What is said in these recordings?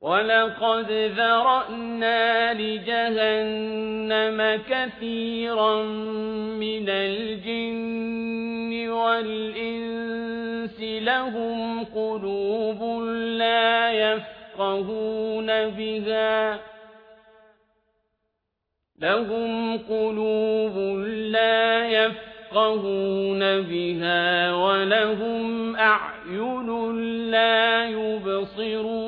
وَلَقَدْ ذَرَأْنَا لِجَهَنَّمَ كَثِيرًا مِنَ الْجِنِّ وَالْإِنسِ لَهُمْ قُلُوبٌ لَّا يَفْقَهُونَ بِهَا لَهُمْ قُلُوبٌ لَّا يَفْقَهُونَ بِهَا وَلَهُمْ أَعْيُنٌ لَّا يُبْصِرُونَ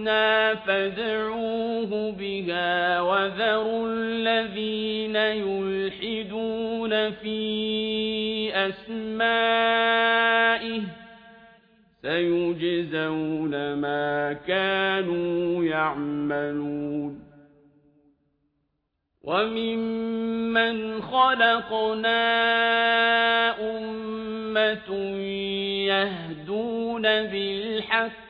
الْحُسْنَىٰ فَادْعُوهُ بِهَا وَذَرُوا الَّذِينَ يُلْحِدُونَ فِي أَسْمَائِهِ سَيُجْزَوْنَ مَا كَانُوا يَعْمَلُونَ وَمِمَّنْ خَلَقْنَا أُمَّةٌ يَهْدُونَ بِالْحَقِّ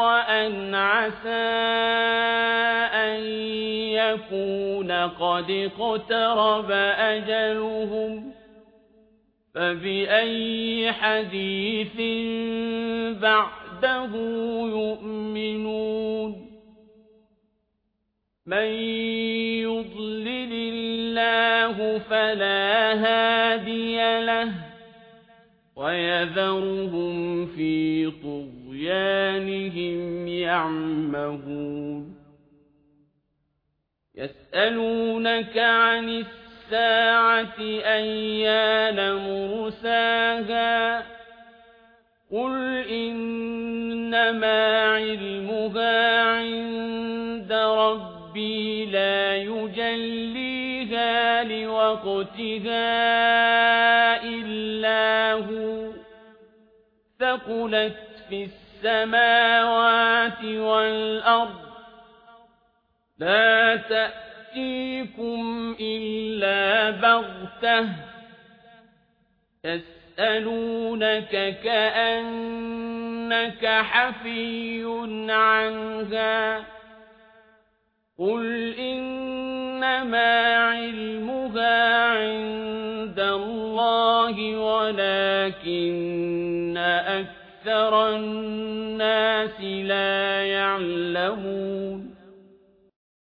وَأَنْ عَسَىٰ أَن يَكُونَ قَدِ اقْتَرَبَ أَجَلُهُمْ فَبِأَيِّ حَدِيثٍ بَعْدَهُ يُؤْمِنُونَ مَن يُضْلِلِ اللَّهُ فَلَا هَادِيَ لَهُ وَيَذَرُهُمْ فِي طُغْيَانِهِمْ يَعْمَهُونَ. يَسْأَلُونَكَ عَنِ السَّاعَةِ أَيَّانَ مُرْسَاهَا؟ قُلْ إِنَّمَا عِلْمُهَا عِندَ رَبِّي لَا يُجَلِّيهَا لِوَقْتِهَا إِلَّا هُوَ ثَقُلَتْ فِي السَّمَاوَاتِ وَالْأَرْضِ لَا تَأْتِيكُمْ إِلَّا بَغْتَةً يَسْأَلُونَكَ كَأَنَّكَ حَفِيٌّ عَنْهَا قُلْ إِنَّمَا عِلْمُهَا عِندَ اللَّهِ وَلَكِنَّ أَكْثَرَ النَّاسِ لَا يَعْلَمُونَ